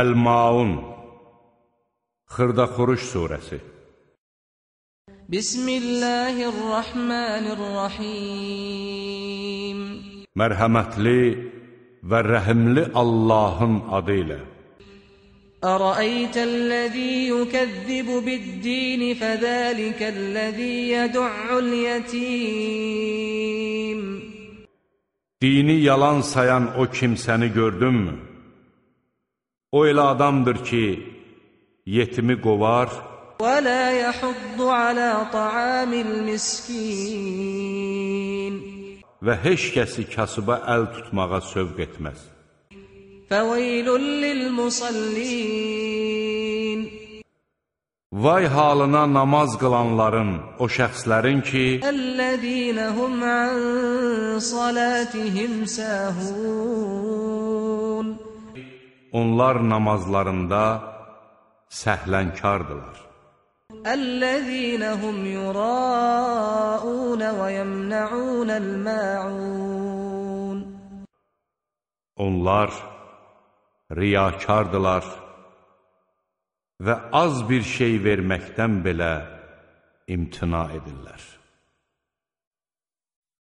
Əl-Maun Xırdaxuruş surəsi Bismillahirrahmanirrahim Mərhəmətli və rəhimli Allahın adı ilə أرأيت الذي يكذب بالدين فذلك الذي يدع اليتيم Dini yalan sayan o kimsəni gördünmü? O elə adamdır ki, yetimi qovar ولا يحض على طعام المسكين və heç kəsi kasıba əl tutmağa sövq etməz. فويل للمصلين Vay halına namaz qılanların, o şəxslərin ki, الذين هم عن صلاتهم ساهون Onlar namazlarında səhlənkardırlar. Əl-ləzīnəhum yurā'ūnə və yəmnə'ūnəl-mə'ūn Onlar riyakardırlar və az bir şey verməkdən belə imtina edirlər.